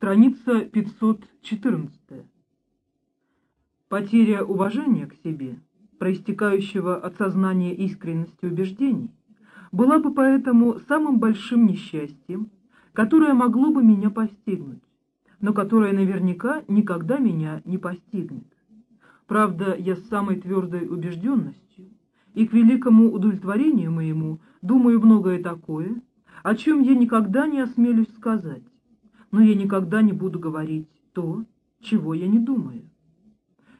Страница 514. Потеря уважения к себе, проистекающего от сознания искренности убеждений, была бы поэтому самым большим несчастьем, которое могло бы меня постигнуть, но которое наверняка никогда меня не постигнет. Правда, я с самой твердой убежденностью и к великому удовлетворению моему думаю многое такое, о чем я никогда не осмелюсь сказать, но я никогда не буду говорить то, чего я не думаю.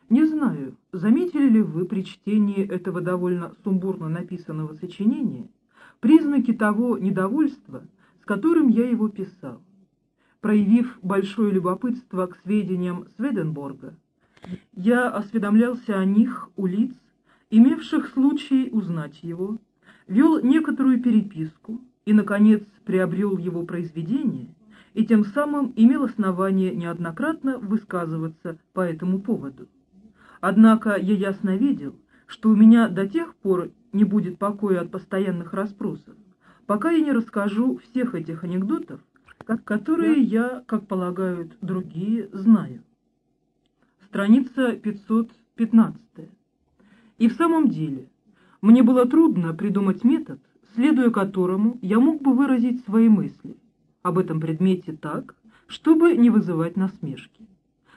Не знаю, заметили ли вы при чтении этого довольно сумбурно написанного сочинения признаки того недовольства, с которым я его писал. Проявив большое любопытство к сведениям Сведенборга, я осведомлялся о них у лиц, имевших случай узнать его, вел некоторую переписку и, наконец, приобрел его произведение и тем самым имел основание неоднократно высказываться по этому поводу. Однако я ясно видел, что у меня до тех пор не будет покоя от постоянных расспросов, пока я не расскажу всех этих анекдотов, которые я, как полагают другие, знаю. Страница 515. И в самом деле, мне было трудно придумать метод, следуя которому я мог бы выразить свои мысли об этом предмете так, чтобы не вызывать насмешки.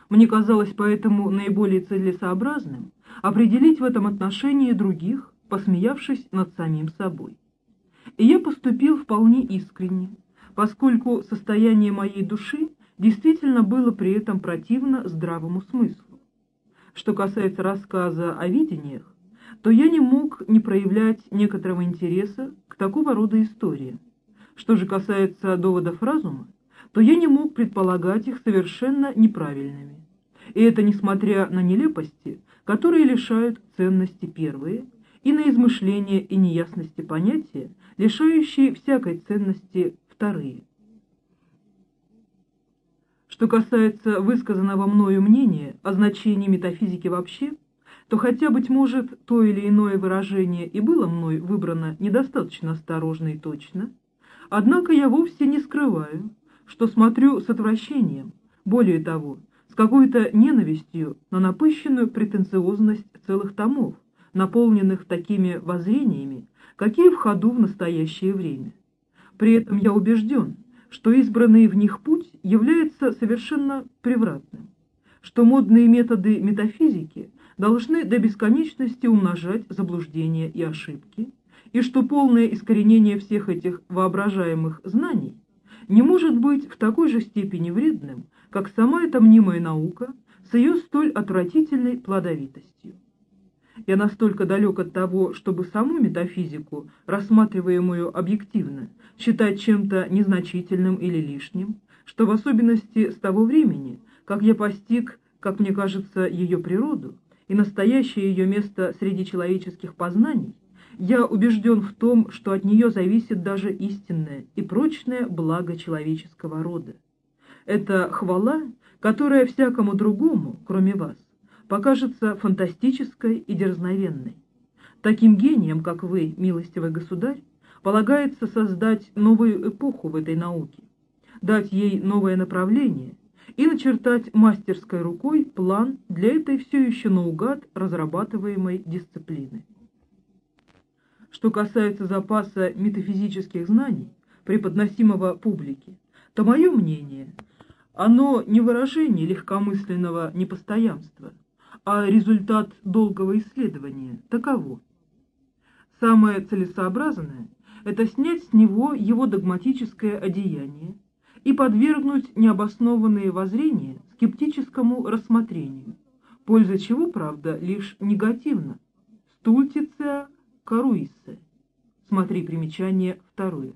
Мне казалось поэтому наиболее целесообразным определить в этом отношении других, посмеявшись над самим собой. И я поступил вполне искренне, поскольку состояние моей души действительно было при этом противно здравому смыслу. Что касается рассказа о видениях, то я не мог не проявлять некоторого интереса к такого рода историям. Что же касается доводов разума, то я не мог предполагать их совершенно неправильными. И это несмотря на нелепости, которые лишают ценности первые, и на измышления и неясности понятия, лишающие всякой ценности вторые. Что касается высказанного мною мнения о значении метафизики вообще, то хотя, быть может, то или иное выражение и было мной выбрано недостаточно осторожно и точно, однако я вовсе не скрываю, что смотрю с отвращением, более того, с какой-то ненавистью на напыщенную претенциозность целых томов, наполненных такими воззрениями, какие в ходу в настоящее время. При этом я убежден, что избранный в них путь является совершенно превратным, что модные методы метафизики должны до бесконечности умножать заблуждения и ошибки, и что полное искоренение всех этих воображаемых знаний не может быть в такой же степени вредным, как сама эта мнимая наука с ее столь отвратительной плодовитостью. Я настолько далек от того, чтобы саму метафизику, рассматриваемую объективно, считать чем-то незначительным или лишним, что в особенности с того времени, как я постиг, как мне кажется, ее природу и настоящее ее место среди человеческих познаний, я убежден в том, что от нее зависит даже истинное и прочное благо человеческого рода. Это хвала, которая всякому другому, кроме вас, покажется фантастической и дерзновенной. Таким гением, как вы, милостивый государь, полагается создать новую эпоху в этой науке, дать ей новое направление и начертать мастерской рукой план для этой все еще наугад разрабатываемой дисциплины. Что касается запаса метафизических знаний, преподносимого публике, то мое мнение, оно не выражение легкомысленного непостоянства, а результат долгого исследования таково. Самое целесообразное – это снять с него его догматическое одеяние и подвергнуть необоснованные воззрения скептическому рассмотрению, польза чего, правда, лишь негативна. Стультиция Каруиссе. Смотри примечание второе.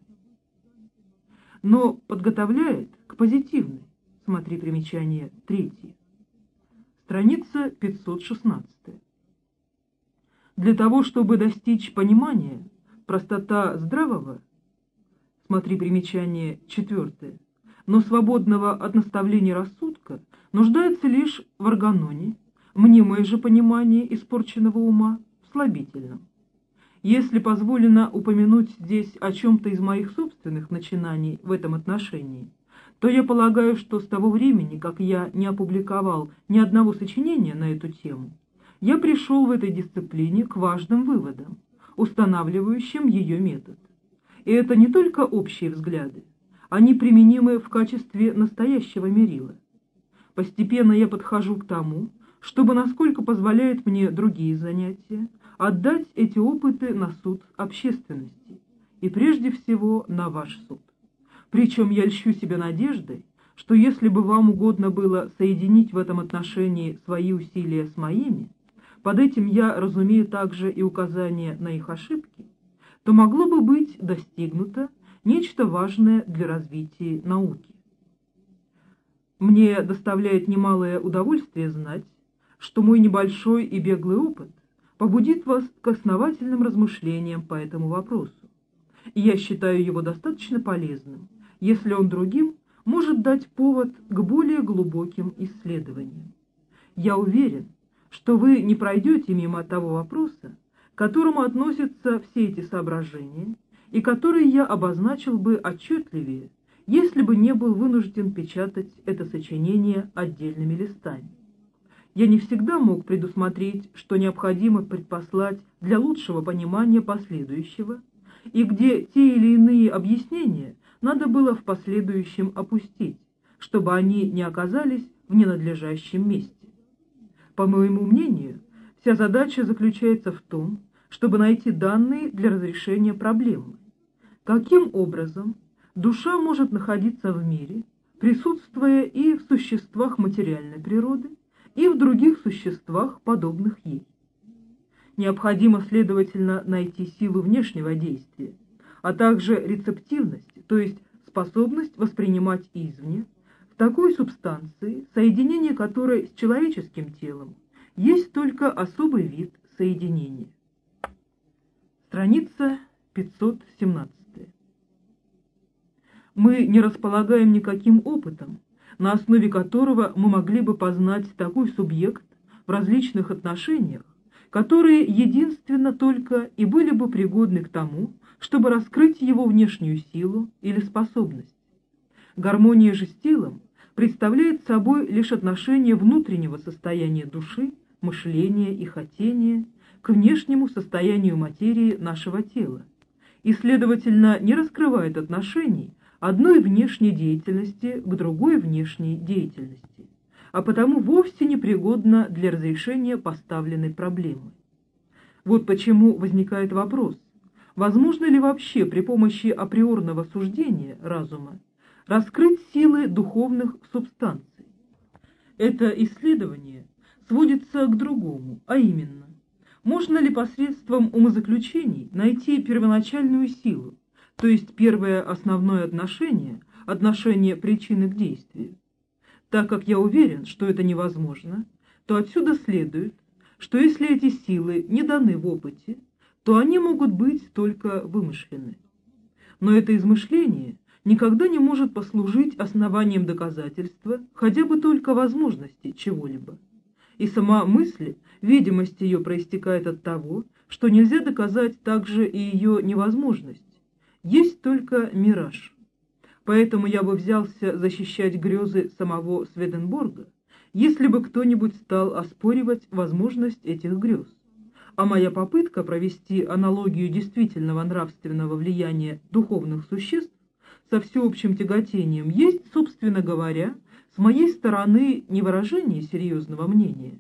Но подготовляет к позитивной. Смотри примечание третье. Страница 516. Для того, чтобы достичь понимания, простота здравого, смотри примечание четвертое, но свободного от наставления рассудка, нуждается лишь в органоне, мнимое же понимание испорченного ума в слабительном. Если позволено упомянуть здесь о чем-то из моих собственных начинаний в этом отношении, то я полагаю, что с того времени, как я не опубликовал ни одного сочинения на эту тему, я пришел в этой дисциплине к важным выводам, устанавливающим ее метод. И это не только общие взгляды, они применимы в качестве настоящего мерила. Постепенно я подхожу к тому, чтобы, насколько позволяют мне другие занятия, отдать эти опыты на суд общественности, и прежде всего на ваш суд. Причем я льщу себя надеждой, что если бы вам угодно было соединить в этом отношении свои усилия с моими, под этим я разумею также и указания на их ошибки, то могло бы быть достигнуто нечто важное для развития науки. Мне доставляет немалое удовольствие знать, что мой небольшой и беглый опыт побудит вас к основательным размышлениям по этому вопросу, и я считаю его достаточно полезным, если он другим может дать повод к более глубоким исследованиям. Я уверен, что вы не пройдете мимо того вопроса, к которому относятся все эти соображения, и который я обозначил бы отчетливее, если бы не был вынужден печатать это сочинение отдельными листами. Я не всегда мог предусмотреть, что необходимо предпослать для лучшего понимания последующего, и где те или иные объяснения надо было в последующем опустить, чтобы они не оказались в ненадлежащем месте. По моему мнению, вся задача заключается в том, чтобы найти данные для разрешения проблемы. Каким образом душа может находиться в мире, присутствуя и в существах материальной природы, и в других существах, подобных ей? Необходимо, следовательно, найти силу внешнего действия, а также рецептивность, то есть способность воспринимать извне, в такой субстанции, соединение которой с человеческим телом есть только особый вид соединения. Страница 517. Мы не располагаем никаким опытом, на основе которого мы могли бы познать такой субъект в различных отношениях, которые единственно только и были бы пригодны к тому, чтобы раскрыть его внешнюю силу или способность. Гармония же с телом представляет собой лишь отношение внутреннего состояния души, мышления и хотения к внешнему состоянию материи нашего тела и, следовательно, не раскрывает отношений одной внешней деятельности к другой внешней деятельности, а потому вовсе не пригодна для разрешения поставленной проблемы. Вот почему возникает вопрос, возможно ли вообще при помощи априорного суждения разума раскрыть силы духовных субстанций. Это исследование сводится к другому, а именно, можно ли посредством умозаключений найти первоначальную силу, то есть первое основное отношение, отношение причины к действию. Так как я уверен, что это невозможно, то отсюда следует, что если эти силы не даны в опыте, то они могут быть только вымышлены. Но это измышление никогда не может послужить основанием доказательства хотя бы только возможности чего-либо. И сама мысль, видимость ее проистекает от того, что нельзя доказать также и ее невозможность. Есть только мираж. Поэтому я бы взялся защищать грезы самого Сведенборга, если бы кто-нибудь стал оспоривать возможность этих грез а моя попытка провести аналогию действительного нравственного влияния духовных существ со всеобщим тяготением есть, собственно говоря, с моей стороны не выражение серьезного мнения,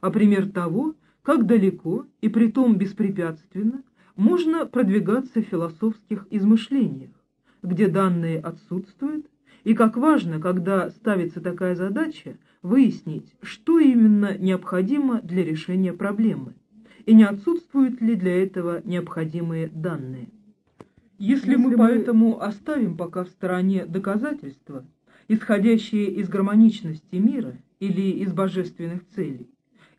а пример того, как далеко и притом беспрепятственно можно продвигаться в философских измышлениях, где данные отсутствуют, и как важно, когда ставится такая задача, выяснить, что именно необходимо для решения проблемы и не отсутствуют ли для этого необходимые данные. Если, Если мы, мы поэтому оставим пока в стороне доказательства, исходящие из гармоничности мира или из божественных целей,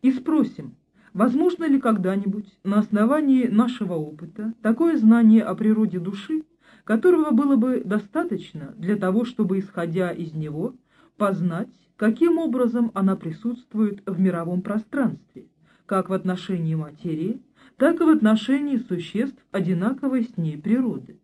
и спросим, возможно ли когда-нибудь на основании нашего опыта такое знание о природе души, которого было бы достаточно для того, чтобы, исходя из него, познать, каким образом она присутствует в мировом пространстве, как в отношении материи, так и в отношении существ одинаковой с ней природы,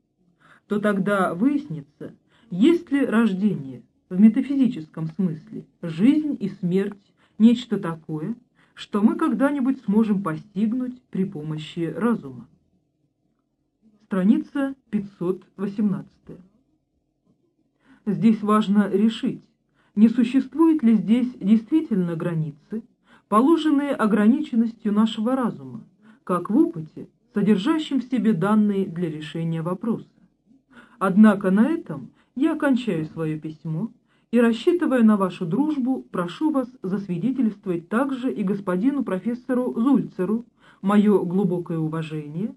то тогда выяснится, есть ли рождение, в метафизическом смысле, жизнь и смерть – нечто такое, что мы когда-нибудь сможем постигнуть при помощи разума. Страница 518. Здесь важно решить, не существует ли здесь действительно границы, положенные ограниченностью нашего разума, как в опыте, содержащем в себе данные для решения вопроса. Однако на этом я окончаю свое письмо и, рассчитывая на вашу дружбу, прошу вас засвидетельствовать также и господину профессору Зульцеру мое глубокое уважение,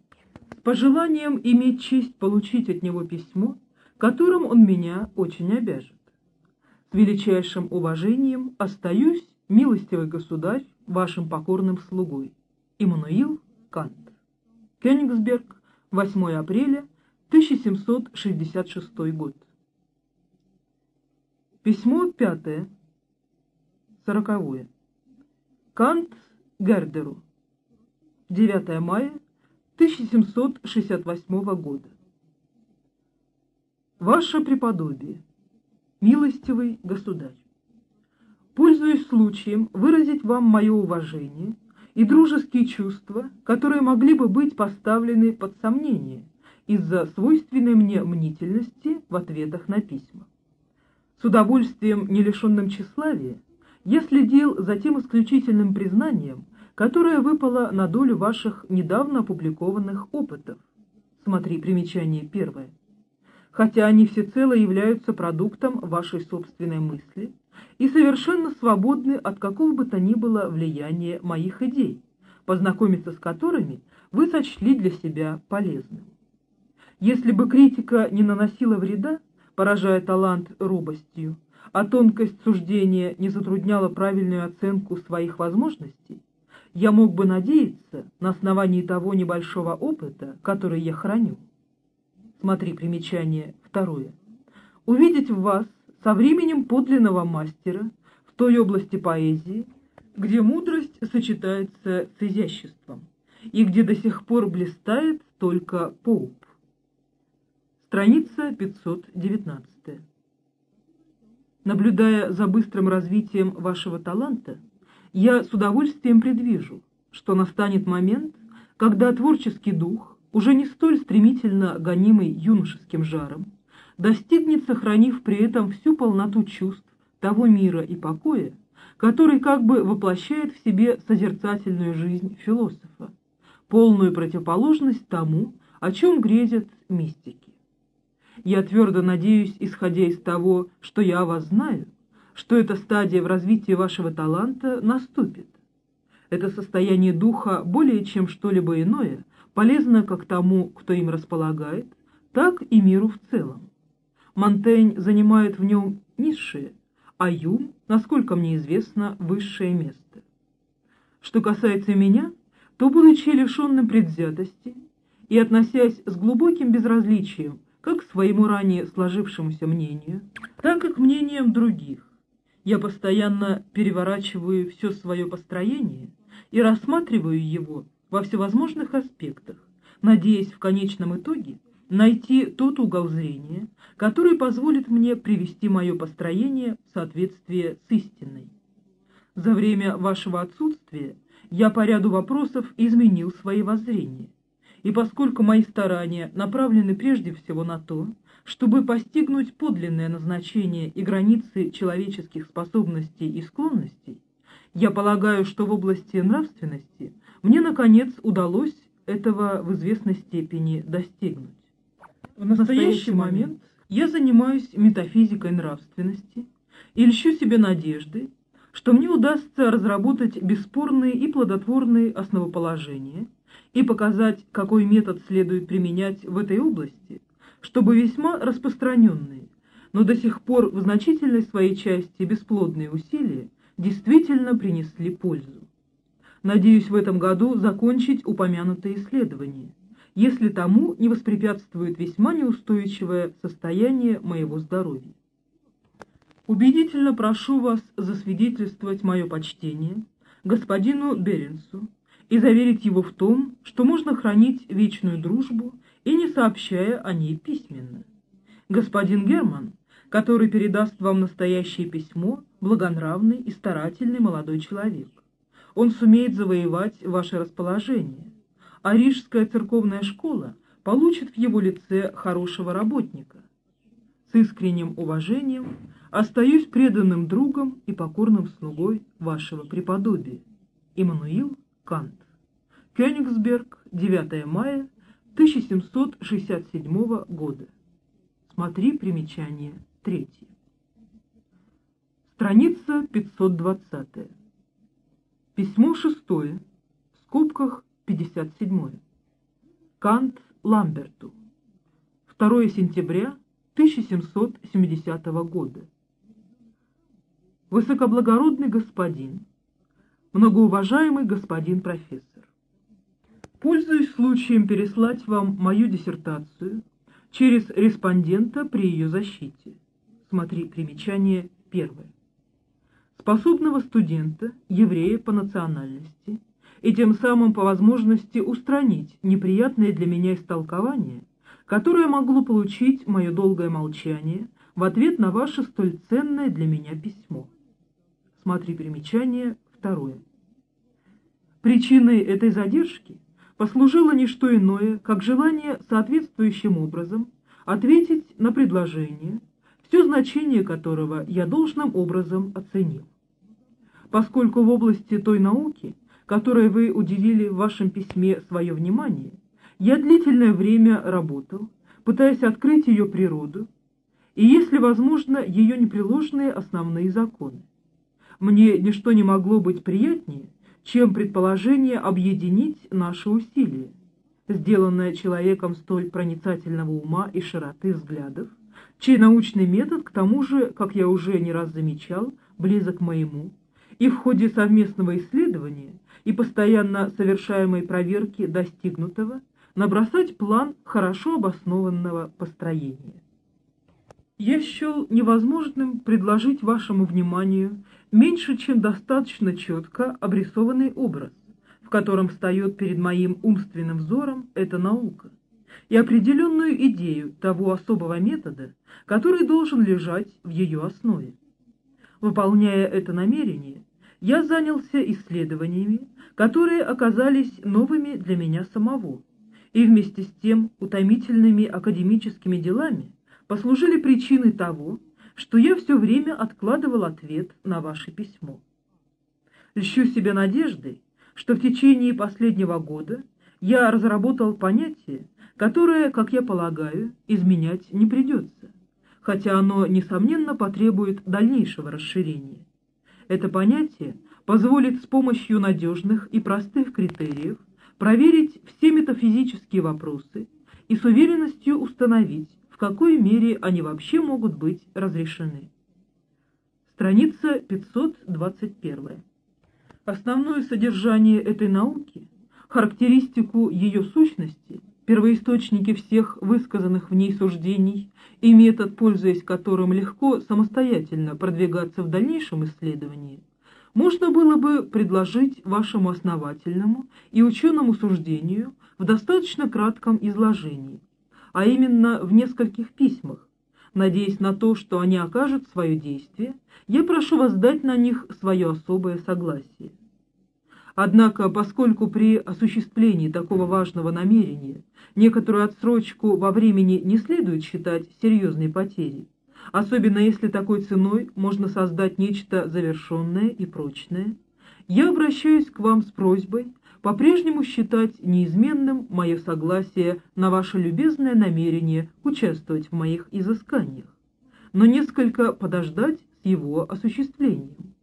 с пожеланием иметь честь получить от него письмо, которым он меня очень обяжет. С величайшим уважением остаюсь, милостивый государь, вашим покорным слугой. Иммануил Кант. Кёнигсберг, 8 апреля 1766 год. Письмо пятое, сороковое. Кант Гердеру. 9 мая 1768 года. Ваше преподобие, милостивый государь, пользуясь случаем выразить вам мое уважение и дружеские чувства, которые могли бы быть поставлены под сомнение из-за свойственной мне мнительности в ответах на письма. С удовольствием, не лишенным тщеславия, я следил за тем исключительным признанием, которое выпало на долю ваших недавно опубликованных опытов. Смотри примечание первое. Хотя они всецело являются продуктом вашей собственной мысли и совершенно свободны от какого бы то ни было влияния моих идей, познакомиться с которыми вы сочли для себя полезным. Если бы критика не наносила вреда, поражая талант робостью, а тонкость суждения не затрудняла правильную оценку своих возможностей, я мог бы надеяться на основании того небольшого опыта, который я храню. Смотри примечание второе. Увидеть в вас со временем подлинного мастера в той области поэзии, где мудрость сочетается с изяществом и где до сих пор блистает только Поуп. Страница 519. Наблюдая за быстрым развитием вашего таланта, я с удовольствием предвижу, что настанет момент, когда творческий дух, уже не столь стремительно гонимый юношеским жаром, достигнет, сохранив при этом всю полноту чувств того мира и покоя, который как бы воплощает в себе созерцательную жизнь философа, полную противоположность тому, о чем грезят мистики. Я твердо надеюсь, исходя из того, что я о вас знаю, что эта стадия в развитии вашего таланта наступит. Это состояние духа более чем что-либо иное полезно как тому, кто им располагает, так и миру в целом. Монтень занимает в нем низшее, а Юм, насколько мне известно, высшее место. Что касается меня, то, будучи лишенным предвзятости и относясь с глубоким безразличием как своему ранее сложившемуся мнению, так и к мнениям других. Я постоянно переворачиваю все свое построение и рассматриваю его во всевозможных аспектах, надеясь в конечном итоге найти тот угол зрения, который позволит мне привести мое построение в соответствие с истиной. За время вашего отсутствия я по ряду вопросов изменил свои воззрения и поскольку мои старания направлены прежде всего на то, чтобы постигнуть подлинное назначение и границы человеческих способностей и склонностей, я полагаю, что в области нравственности мне, наконец, удалось этого в известной степени достигнуть. В настоящий момент я занимаюсь метафизикой нравственности и льщу себе надеждой, что мне удастся разработать бесспорные и плодотворные основоположения – и показать, какой метод следует применять в этой области, чтобы весьма распространенные, но до сих пор в значительной своей части бесплодные усилия действительно принесли пользу. Надеюсь в этом году закончить упомянутое исследование, если тому не воспрепятствует весьма неустойчивое состояние моего здоровья. Убедительно прошу вас засвидетельствовать мое почтение господину Беренсу, и заверить его в том, что можно хранить вечную дружбу и не сообщая о ней письменно. Господин Герман который передаст вам настоящее письмо, благонравный и старательный молодой человек. Он сумеет завоевать ваше расположение, а Рижская церковная школа получит в его лице хорошего работника. С искренним уважением остаюсь преданным другом и покорным слугой вашего преподобия. Иммануил Кант. Кёнигсберг, 9 мая 1767 года. Смотри примечание третье. Страница 520. Письмо шестое, в скобках 57. Кант Ламберту. 2 сентября 1770 года. Высокоблагородный господин, многоуважаемый господин профессор, пользуюсь случаем переслать вам мою диссертацию через респондента при ее защите. Смотри примечание первое. Способного студента, еврея по национальности, и тем самым по возможности устранить неприятное для меня истолкование, которое могло получить мое долгое молчание в ответ на ваше столь ценное для меня письмо. Смотри примечание второе. Причиной этой задержки послужило не что иное, как желание соответствующим образом ответить на предложение, все значение которого я должным образом оценил. Поскольку в области той науки, которой вы уделили в вашем письме свое внимание, я длительное время работал, пытаясь открыть ее природу и, если возможно, ее непреложные основные законы. Мне ничто не могло быть приятнее, чем предположение объединить наши усилия, сделанное человеком столь проницательного ума и широты взглядов, чей научный метод, к тому же, как я уже не раз замечал, близок моему, и в ходе совместного исследования и постоянно совершаемой проверки достигнутого набросать план хорошо обоснованного построения. Я счел невозможным предложить вашему вниманию меньше, чем достаточно четко обрисованный образ, в котором встает перед моим умственным взором эта наука, и определенную идею того особого метода, который должен лежать в ее основе. Выполняя это намерение, я занялся исследованиями, которые оказались новыми для меня самого, и вместе с тем утомительными академическими делами послужили причиной того, что я все время откладывал ответ на ваше письмо. Льщу себе надеждой, что в течение последнего года я разработал понятие, которое, как я полагаю, изменять не придется, хотя оно, несомненно, потребует дальнейшего расширения. Это понятие позволит с помощью надежных и простых критериев проверить все метафизические вопросы и с уверенностью установить, какой мере они вообще могут быть разрешены. Страница 521. Основное содержание этой науки, характеристику ее сущности, первоисточники всех высказанных в ней суждений и метод, пользуясь которым легко самостоятельно продвигаться в дальнейшем исследовании, можно было бы предложить вашему основательному и ученому суждению в достаточно кратком изложении, а именно в нескольких письмах. Надеясь на то, что они окажут свое действие, я прошу вас дать на них свое особое согласие. Однако, поскольку при осуществлении такого важного намерения некоторую отсрочку во времени не следует считать серьезной потерей, особенно если такой ценой можно создать нечто завершенное и прочное, я обращаюсь к вам с просьбой по-прежнему считать неизменным мое согласие на ваше любезное намерение участвовать в моих изысканиях, но несколько подождать с его осуществлением.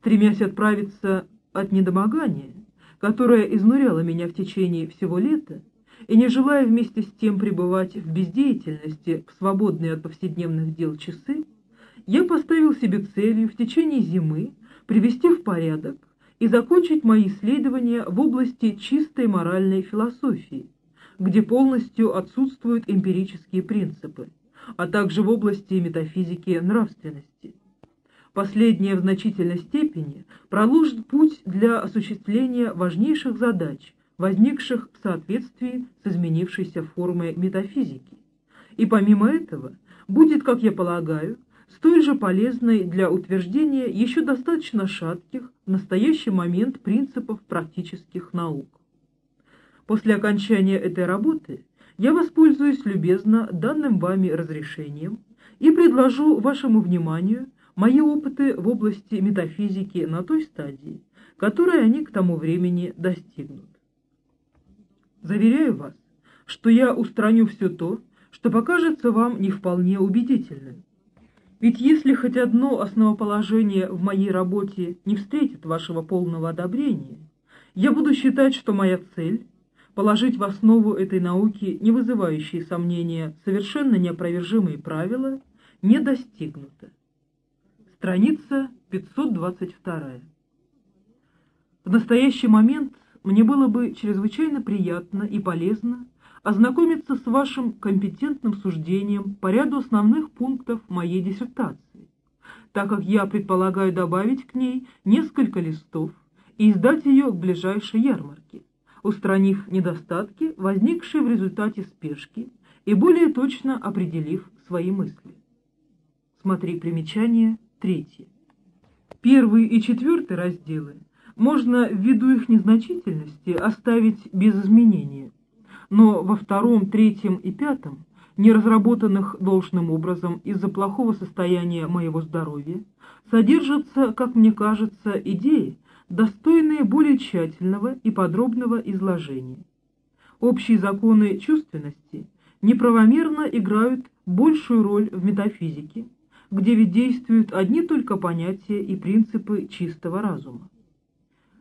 Стремясь отправиться от недомогания, которое изнуряло меня в течение всего лета, и не желая вместе с тем пребывать в бездеятельности в свободные от повседневных дел часы, я поставил себе целью в течение зимы привести в порядок и закончить мои исследования в области чистой моральной философии, где полностью отсутствуют эмпирические принципы, а также в области метафизики нравственности. Последняя в значительной степени проложит путь для осуществления важнейших задач – возникших в соответствии с изменившейся формой метафизики. И помимо этого будет, как я полагаю, столь же полезной для утверждения еще достаточно шатких в настоящий момент принципов практических наук. После окончания этой работы я воспользуюсь любезно данным вами разрешением и предложу вашему вниманию мои опыты в области метафизики на той стадии, которой они к тому времени достигнут. Заверяю вас, что я устраню все то, что покажется вам не вполне убедительным. Ведь если хоть одно основоположение в моей работе не встретит вашего полного одобрения, я буду считать, что моя цель – положить в основу этой науки не вызывающие сомнения совершенно неопровержимые правила – не достигнута. Страница 522. В настоящий момент мне было бы чрезвычайно приятно и полезно ознакомиться с вашим компетентным суждением по ряду основных пунктов моей диссертации, так как я предполагаю добавить к ней несколько листов и издать ее в ближайшей ярмарке, устранив недостатки, возникшие в результате спешки, и более точно определив свои мысли. Смотри примечание третье. Первый и четвертый разделы можно ввиду их незначительности оставить без изменения, но во втором, третьем и пятом, не разработанных должным образом из-за плохого состояния моего здоровья, содержатся, как мне кажется, идеи, достойные более тщательного и подробного изложения. Общие законы чувственности неправомерно играют большую роль в метафизике, где ведь действуют одни только понятия и принципы чистого разума.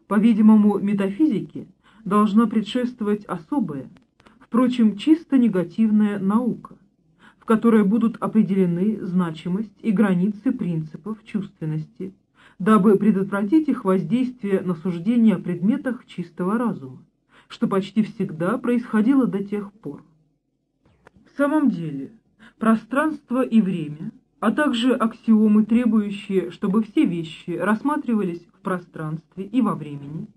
По-видимому, метафизике должна предшествовать особая, впрочем, чисто негативная наука, в которой будут определены значимость и границы принципов чувственности, дабы предотвратить их воздействие на суждение о предметах чистого разума, что почти всегда происходило до тех пор. В самом деле, пространство и время – а также аксиомы, требующие, чтобы все вещи рассматривались в пространстве и во времени,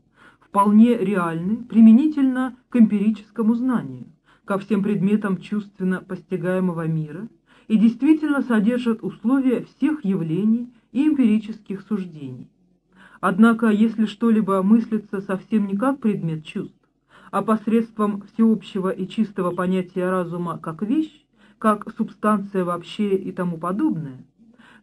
вполне реальны применительно к эмпирическому знанию, ко всем предметам чувственно постигаемого мира и действительно содержат условия всех явлений и эмпирических суждений. Однако, если что-либо мыслится совсем не как предмет чувств, а посредством всеобщего и чистого понятия разума как вещь, как субстанция вообще и тому подобное,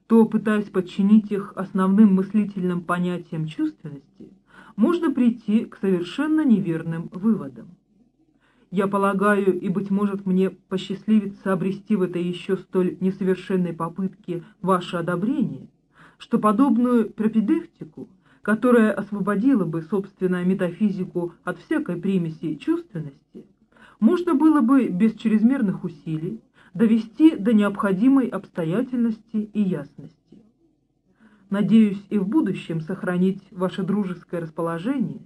то, пытаясь подчинить их основным мыслительным понятиям чувственности, можно прийти к совершенно неверным выводам. Я полагаю, и, быть может, мне посчастливится обрести в этой еще столь несовершенной попытке ваше одобрение, что подобную пропедевтику, которая освободила бы, собственно, метафизику от всякой примеси чувственности, можно было бы без чрезмерных усилий довести до необходимой обстоятельности и ясности. Надеюсь и в будущем сохранить ваше дружеское расположение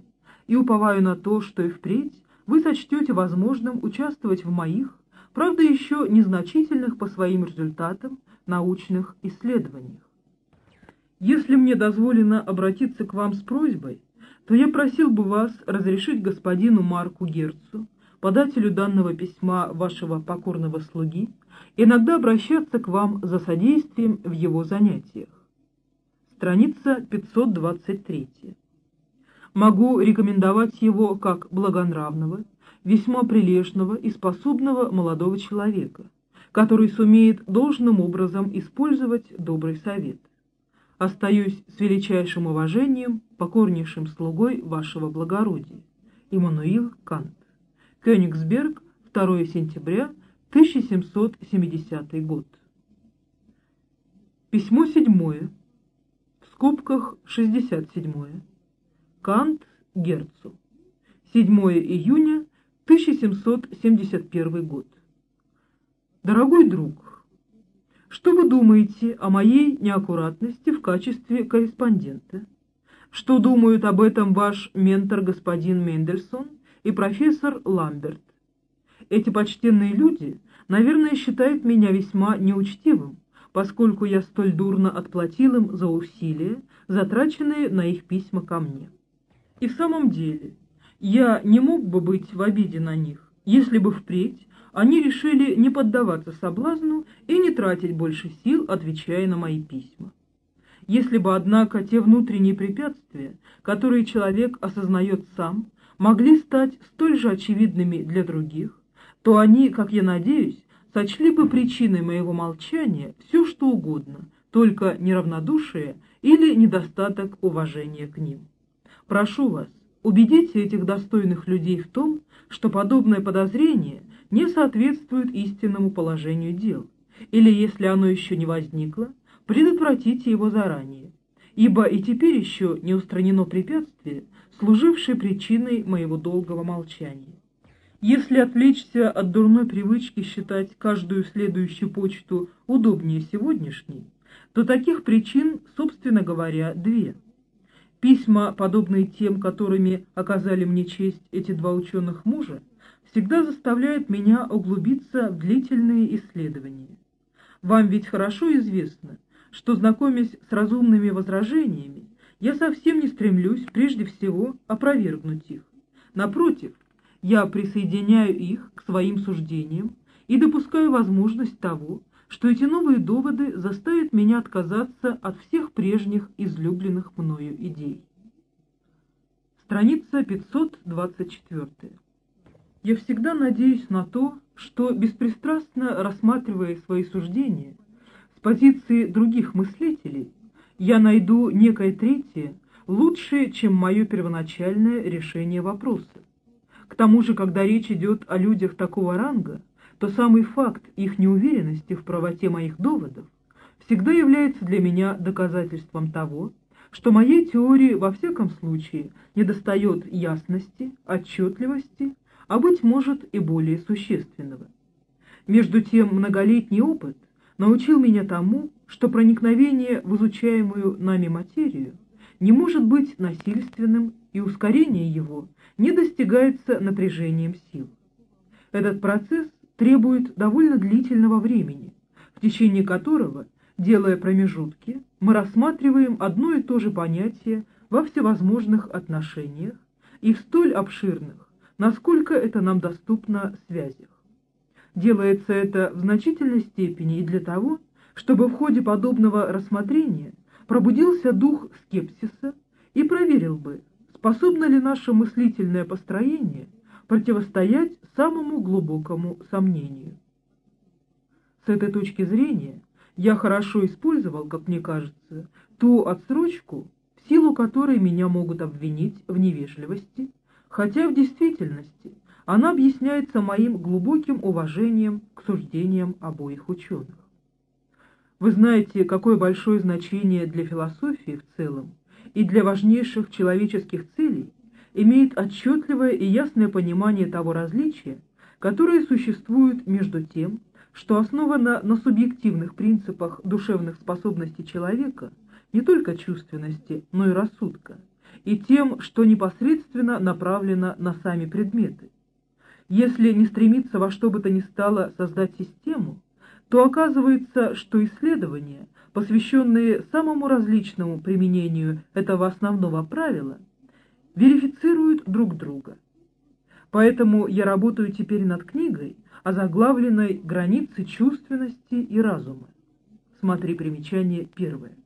и уповаю на то, что и впредь вы сочтете возможным участвовать в моих, правда еще незначительных по своим результатам, научных исследованиях. Если мне дозволено обратиться к вам с просьбой, то я просил бы вас разрешить господину Марку Герцу подателю данного письма вашего покорного слуги, иногда обращаться к вам за содействием в его занятиях. Страница 523. Могу рекомендовать его как благонравного, весьма прилежного и способного молодого человека, который сумеет должным образом использовать добрый совет. Остаюсь с величайшим уважением покорнейшим слугой вашего благородия. Иммануил Кант. Кёнигсберг, 2 сентября 1770 год. Письмо седьмое, скобках 67 Кант Герцу. 7 июня 1771 год. Дорогой друг, что вы думаете о моей неаккуратности в качестве корреспондента? Что думают об этом ваш ментор господин Мендельсон и профессор Ламберт. Эти почтенные люди, наверное, считают меня весьма неучтивым, поскольку я столь дурно отплатил им за усилия, затраченные на их письма ко мне. И в самом деле, я не мог бы быть в обиде на них, если бы впредь они решили не поддаваться соблазну и не тратить больше сил, отвечая на мои письма. Если бы, однако, те внутренние препятствия, которые человек осознает сам, могли стать столь же очевидными для других, то они, как я надеюсь, сочли бы причиной моего молчания все, что угодно, только неравнодушие или недостаток уважения к ним. Прошу вас, убедите этих достойных людей в том, что подобное подозрение не соответствует истинному положению дел, или, если оно еще не возникло, предотвратите его заранее, ибо и теперь еще не устранено препятствие, служившее причиной моего долгого молчания. Если отвлечься от дурной привычки считать каждую следующую почту удобнее сегодняшней, то таких причин, собственно говоря, две. Письма, подобные тем, которыми оказали мне честь эти два ученых мужа, всегда заставляют меня углубиться в длительные исследования. Вам ведь хорошо известно, что, знакомясь с разумными возражениями, я совсем не стремлюсь прежде всего опровергнуть их. Напротив, я присоединяю их к своим суждениям и допускаю возможность того, что эти новые доводы заставят меня отказаться от всех прежних излюбленных мною идей. Страница 524. Я всегда надеюсь на то, что, беспристрастно рассматривая свои суждения с позиции других мыслителей, я найду некое третье, лучшее, чем мое первоначальное решение вопроса. К тому же, когда речь идет о людях такого ранга, то самый факт их неуверенности в правоте моих доводов всегда является для меня доказательством того, что моей теории во всяком случае недостает ясности, отчетливости, а, быть может, и более существенного. Между тем, многолетний опыт научил меня тому, что проникновение в изучаемую нами материю не может быть насильственным, и ускорение его не достигается напряжением сил. Этот процесс требует довольно длительного времени, в течение которого, делая промежутки, мы рассматриваем одно и то же понятие во всевозможных отношениях и в столь обширных, насколько это нам доступно, связях. Делается это в значительной степени и для того, чтобы в ходе подобного рассмотрения пробудился дух скепсиса и проверил бы, способно ли наше мыслительное построение противостоять самому глубокому сомнению. С этой точки зрения я хорошо использовал, как мне кажется, ту отсрочку, в силу которой меня могут обвинить в невежливости, хотя в действительности она объясняется моим глубоким уважением к суждениям обоих ученых. Вы знаете, какое большое значение для философии в целом и для важнейших человеческих целей имеет отчетливое и ясное понимание того различия, которое существует между тем, что основано на субъективных принципах душевных способностей человека, не только чувственности, но и рассудка, и тем, что непосредственно направлено на сами предметы. Если не стремиться во что бы то ни стало создать систему, то оказывается, что исследования, посвященные самому различному применению этого основного правила, верифицируют друг друга. Поэтому я работаю теперь над книгой о заглавленной границе чувственности и разума. Смотри примечание первое.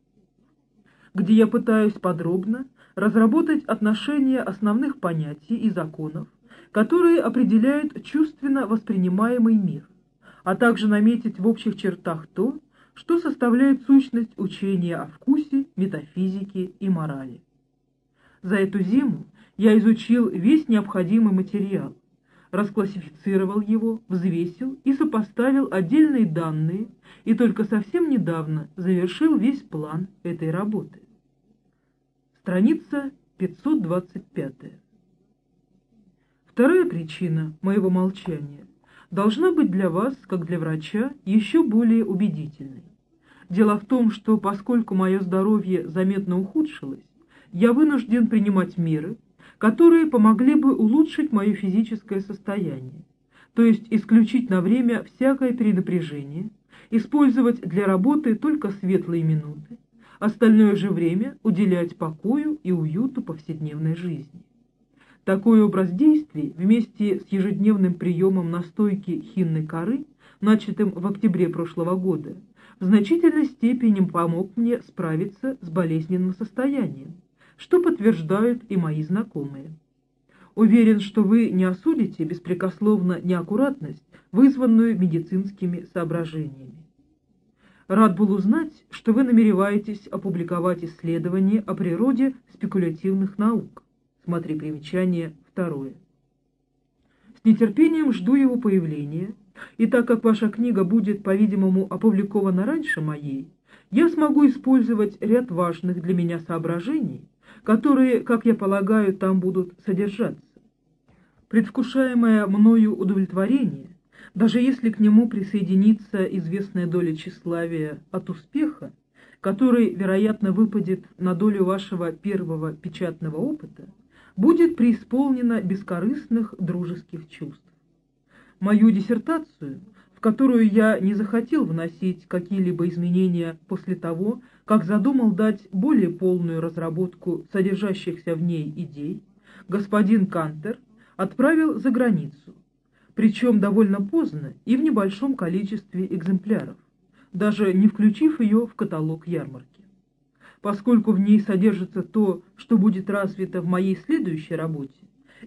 Где я пытаюсь подробно разработать отношения основных понятий и законов, которые определяют чувственно воспринимаемый мир, а также наметить в общих чертах то, что составляет сущность учения о вкусе, метафизике и морали. За эту зиму я изучил весь необходимый материал, расклассифицировал его, взвесил и сопоставил отдельные данные и только совсем недавно завершил весь план этой работы. Страница 525. Вторая причина моего молчания должна быть для вас, как для врача, еще более убедительной. Дело в том, что поскольку мое здоровье заметно ухудшилось, я вынужден принимать меры, которые помогли бы улучшить мое физическое состояние, то есть исключить на время всякое перенапряжение, использовать для работы только светлые минуты, остальное же время уделять покою и уюту повседневной жизни. Такой образ действий вместе с ежедневным приемом настойки хинной коры, начатым в октябре прошлого года, в значительной степени помог мне справиться с болезненным состоянием, что подтверждают и мои знакомые. Уверен, что вы не осудите беспрекословно неаккуратность, вызванную медицинскими соображениями. Рад был узнать, что вы намереваетесь опубликовать исследование о природе спекулятивных наук. Смотри примечание второе. С нетерпением жду его появления, и так как ваша книга будет, по-видимому, опубликована раньше моей, я смогу использовать ряд важных для меня соображений, которые, как я полагаю, там будут содержаться. Предвкушаемое мною удовлетворение, даже если к нему присоединится известная доля тщеславия от успеха, который, вероятно, выпадет на долю вашего первого печатного опыта, будет преисполнена бескорыстных дружеских чувств. Мою диссертацию, в которую я не захотел вносить какие-либо изменения после того, как задумал дать более полную разработку содержащихся в ней идей, господин Кантер отправил за границу, причем довольно поздно и в небольшом количестве экземпляров, даже не включив ее в каталог ярмарки. Поскольку в ней содержится то, что будет развито в моей следующей работе,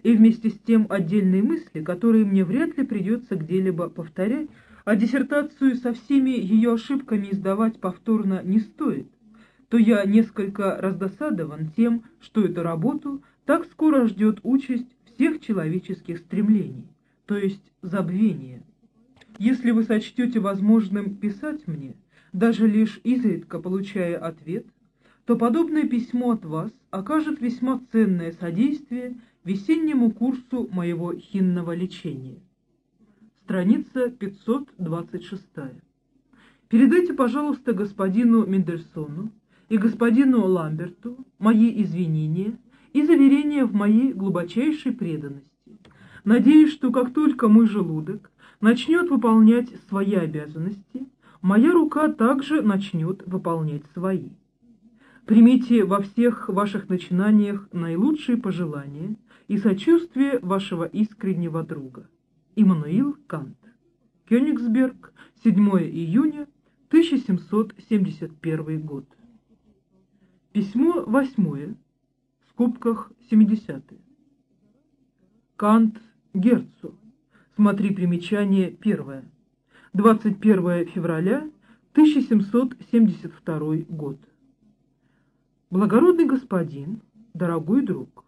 и вместе с тем отдельные мысли, которые мне вряд ли придется где-либо повторять, а диссертацию со всеми ее ошибками издавать повторно не стоит, то я несколько раздосадован тем, что эту работу так скоро ждет участь всех человеческих стремлений, то есть забвение. Если вы сочтете возможным писать мне, даже лишь изредка получая ответ, то подобное письмо от вас окажет весьма ценное содействие весеннему курсу моего хинного лечения. Страница 526. Передайте, пожалуйста, господину Мендельсону и господину Ламберту мои извинения и заверения в моей глубочайшей преданности. Надеюсь, что как только мой желудок начнет выполнять свои обязанности, моя рука также начнет выполнять свои. Примите во всех ваших начинаниях наилучшие пожелания и сочувствие вашего искреннего друга. Иммануил Кант. Кёнигсберг, 7 июня 1771 год. Письмо восьмое, в скобках 70 Кант Герцу. Смотри примечание первое. 21 февраля 1772 год. Благородный господин, дорогой друг,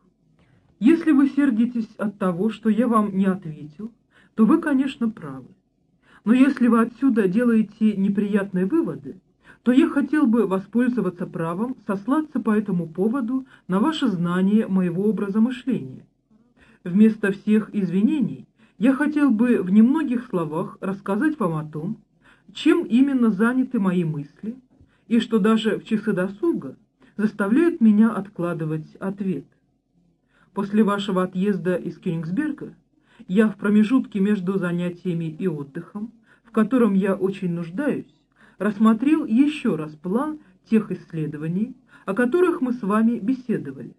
если вы сердитесь от того, что я вам не ответил, то вы, конечно, правы. Но если вы отсюда делаете неприятные выводы, то я хотел бы воспользоваться правом сослаться по этому поводу на ваше знание моего образа мышления. Вместо всех извинений я хотел бы в немногих словах рассказать вам о том, чем именно заняты мои мысли, и что даже в часы досуга заставляют меня откладывать ответ. После вашего отъезда из Кёнигсберга я в промежутке между занятиями и отдыхом, в котором я очень нуждаюсь, рассмотрел еще раз план тех исследований, о которых мы с вами беседовали,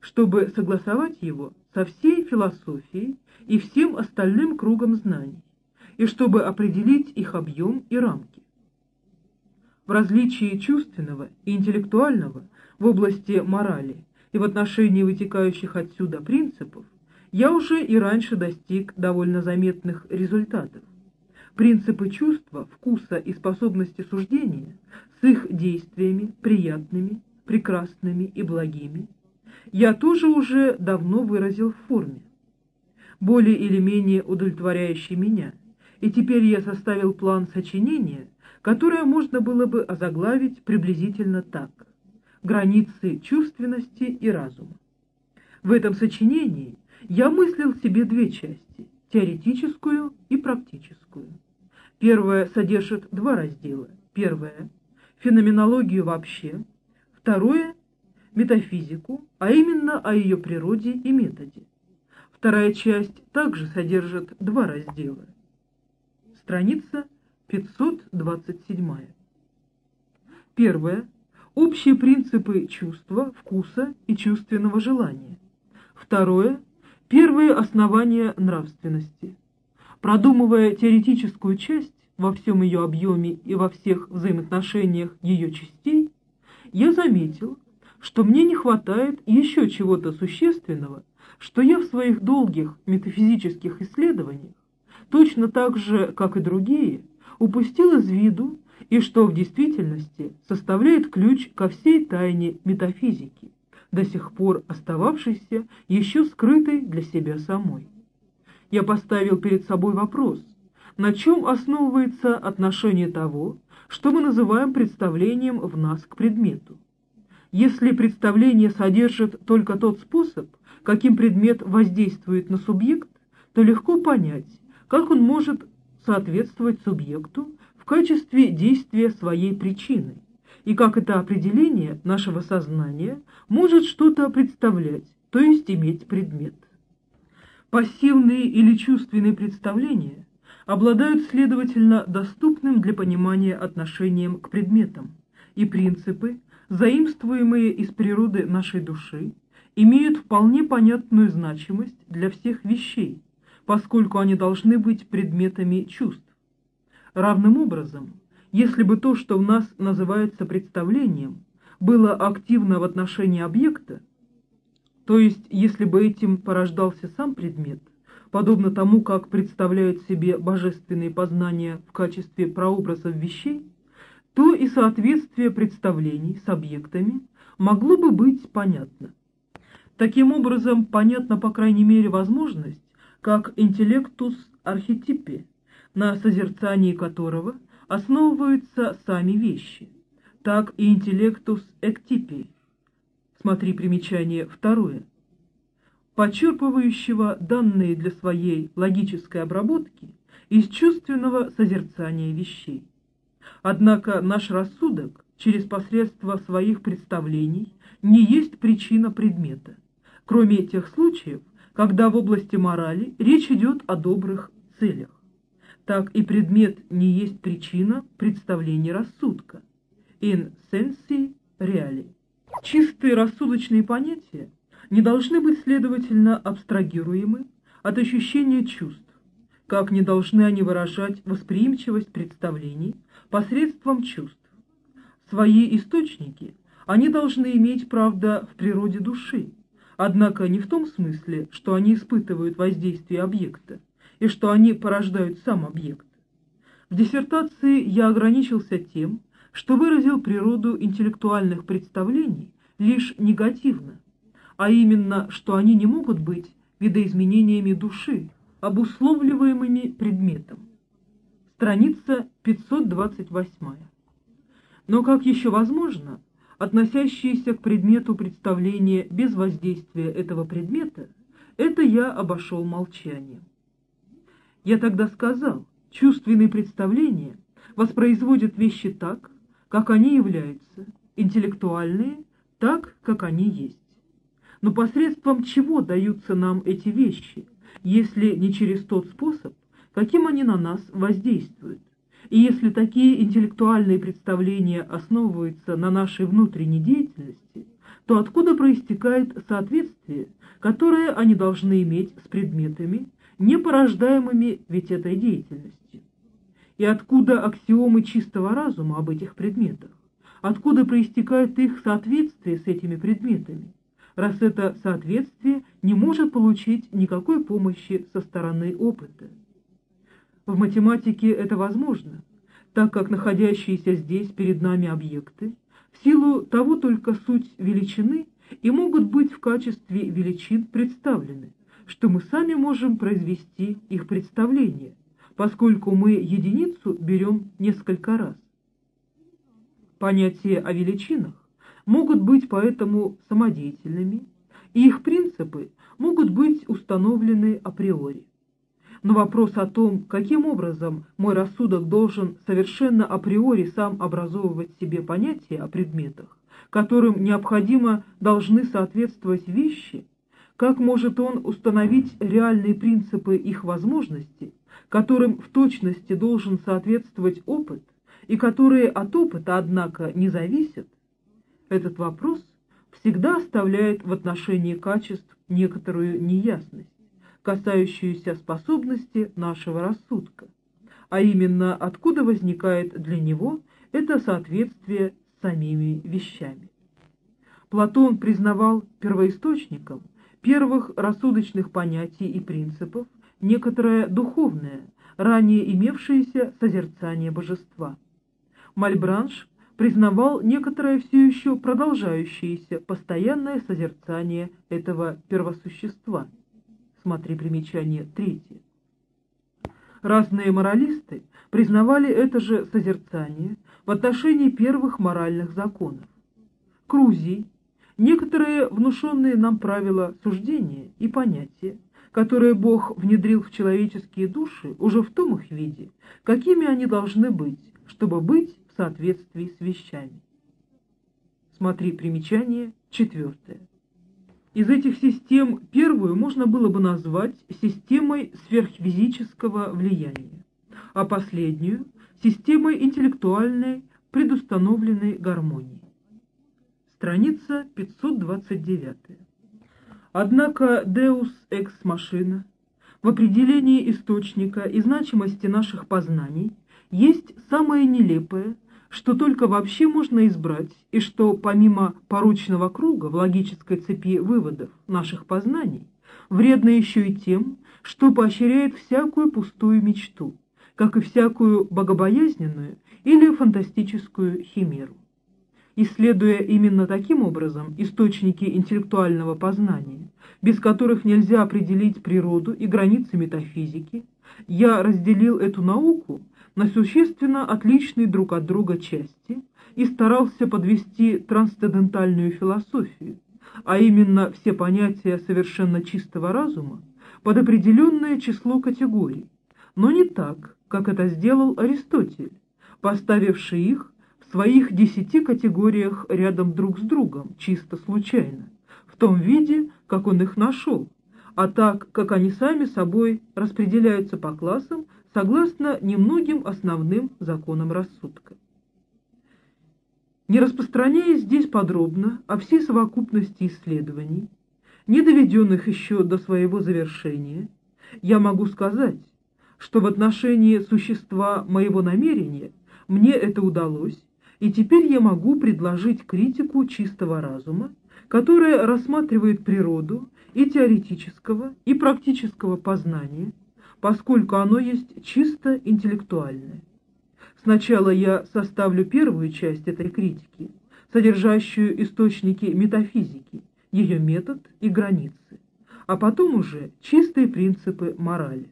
чтобы согласовать его со всей философией и всем остальным кругом знаний, и чтобы определить их объем и рамки. В различии чувственного и интеллектуального в области морали и в отношении вытекающих отсюда принципов, я уже и раньше достиг довольно заметных результатов. Принципы чувства, вкуса и способности суждения с их действиями, приятными, прекрасными и благими, я тоже уже давно выразил в форме, более или менее удовлетворяющей меня, и теперь я составил план сочинения, которое можно было бы озаглавить приблизительно так – границы чувственности и разума. В этом сочинении я мыслил себе две части – теоретическую и практическую. Первая содержит два раздела. Первое – феноменологию вообще, второе – метафизику, а именно о ее природе и методе. Вторая часть также содержит два раздела. Страница 527. Первое общие принципы чувства, вкуса и чувственного желания. Второе – Первые основания нравственности. Продумывая теоретическую часть во всем ее объеме и во всех взаимоотношениях ее частей, я заметил, что мне не хватает еще чего-то существенного, что я в своих долгих метафизических исследованиях, точно так же, как и другие, упустил из виду и что в действительности составляет ключ ко всей тайне метафизики, до сих пор остававшейся еще скрытой для себя самой. Я поставил перед собой вопрос, на чем основывается отношение того, что мы называем представлением в нас к предмету. Если представление содержит только тот способ, каким предмет воздействует на субъект, то легко понять, как он может соответствовать субъекту в качестве действия своей причины, и как это определение нашего сознания может что-то представлять, то есть иметь предмет. Пассивные или чувственные представления обладают, следовательно, доступным для понимания отношением к предметам, и принципы, заимствуемые из природы нашей души, имеют вполне понятную значимость для всех вещей, поскольку они должны быть предметами чувств. Равным образом, если бы то, что в нас называется представлением, было активно в отношении объекта, то есть если бы этим порождался сам предмет, подобно тому, как представляют себе божественные познания в качестве прообразов вещей, то и соответствие представлений с объектами могло бы быть понятно. Таким образом, понятна по крайней мере возможность, как интеллектус архетипе, на созерцании которого основываются сами вещи, так и интеллектус эктипи, смотри примечание второе, почерпывающего данные для своей логической обработки из чувственного созерцания вещей. Однако наш рассудок через посредство своих представлений не есть причина предмета кроме тех случаев, когда в области морали речь идет о добрых целях. Так и предмет не есть причина представления рассудка. In sensi reali. Чистые рассудочные понятия не должны быть, следовательно, абстрагируемы от ощущения чувств, как не должны они выражать восприимчивость представлений посредством чувств. Свои источники они должны иметь, правда, в природе души, Однако не в том смысле, что они испытывают воздействие объекта, и что они порождают сам объект. В диссертации я ограничился тем, что выразил природу интеллектуальных представлений лишь негативно, а именно, что они не могут быть видоизменениями души, обусловливаемыми предметом. Страница 528. Но как еще возможно, относящиеся к предмету представления без воздействия этого предмета, это я обошел молчанием. Я тогда сказал, чувственные представления воспроизводят вещи так, как они являются, интеллектуальные так, как они есть. Но посредством чего даются нам эти вещи, если не через тот способ, каким они на нас воздействуют? И если такие интеллектуальные представления основываются на нашей внутренней деятельности, то откуда проистекает соответствие, которое они должны иметь с предметами, не порождаемыми ведь этой деятельностью? И откуда аксиомы чистого разума об этих предметах? Откуда проистекает их соответствие с этими предметами? раз это соответствие не может получить никакой помощи со стороны опыта. В математике это возможно, так как находящиеся здесь перед нами объекты в силу того только суть величины и могут быть в качестве величин представлены, что мы сами можем произвести их представление, поскольку мы единицу берем несколько раз. Понятия о величинах могут быть поэтому самодеятельными, и их принципы могут быть установлены априори но вопрос о том, каким образом мой рассудок должен совершенно априори сам образовывать себе понятия о предметах, которым необходимо должны соответствовать вещи, как может он установить реальные принципы их возможностей, которым в точности должен соответствовать опыт, и которые от опыта, однако, не зависят, этот вопрос всегда оставляет в отношении качеств некоторую неясность. касающуюся способности нашего рассудка, а именно откуда возникает для него это соответствие с самими вещами. Платон признавал первоисточником первых рассудочных понятий и принципов некоторое духовное, ранее имевшееся созерцание божества. Мальбранш признавал некоторое все еще продолжающееся постоянное созерцание этого первосущества. Смотри примечание третье. Разные моралисты признавали это же созерцание в отношении первых моральных законов. Крузий, некоторые внушенные нам правила суждения и понятия, которые Бог внедрил в человеческие души уже в том их виде, какими они должны быть, чтобы быть в соответствии с вещами. Смотри примечание четвертое. Из этих систем первую можно было бы назвать системой сверхфизического влияния, а последнюю – системой интеллектуальной предустановленной гармонии. Страница 529. Однако Deus ex machina в определении источника и значимости наших познаний есть самое нелепое, что только вообще можно избрать, и что помимо порочного круга в логической цепи выводов наших познаний, вредно еще и тем, что поощряет всякую пустую мечту, как и всякую богобоязненную или фантастическую химеру. Исследуя именно таким образом источники интеллектуального познания, без которых нельзя определить природу и границы метафизики, я разделил эту науку на существенно отличные друг от друга части и старался подвести трансцендентальную философию, а именно все понятия совершенно чистого разума, под определенное число категорий, но не так, как это сделал Аристотель, поставивший их в своих десяти категориях рядом друг с другом, чисто случайно, в том виде, как он их нашел, а так, как они сами собой распределяются по классам согласно немногим основным законам рассудка. Не распространяясь здесь подробно о всей совокупности исследований, не доведенных еще до своего завершения, я могу сказать, что в отношении существа моего намерения мне это удалось, и теперь я могу предложить критику чистого разума, которая рассматривает природу и теоретического, и практического познания, поскольку оно есть чисто интеллектуальное. Сначала я составлю первую часть этой критики, содержащую источники метафизики, ее метод и границы, а потом уже чистые принципы морали.